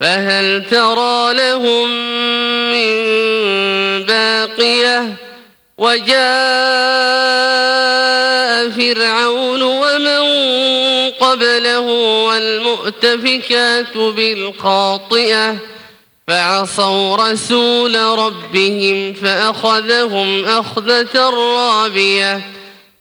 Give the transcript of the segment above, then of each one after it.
فهل ترى لهم من باقية؟ وجاء فرعون ومن قبله والمؤتفكات بالخاطئة فعصوا رسول ربهم فأخذهم أخذة رابية.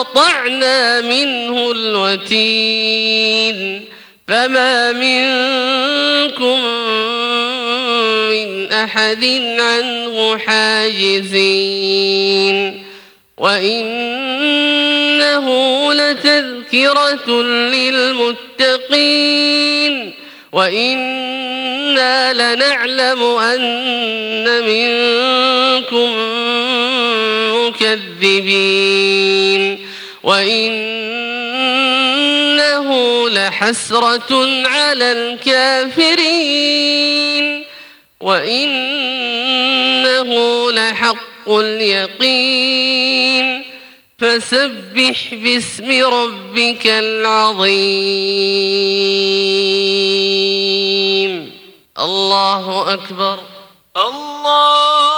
لقطعنا منه الوتين فما منكم من أحد عنه حاجزين وإنه لتذكرة للمتقين وإنا لنعلم أن منكم مكذبين وإنه لحسرة على الكافرين. وإنه لحق اليقين. فسبح باسم ربك العظيم. الله أكبر. الله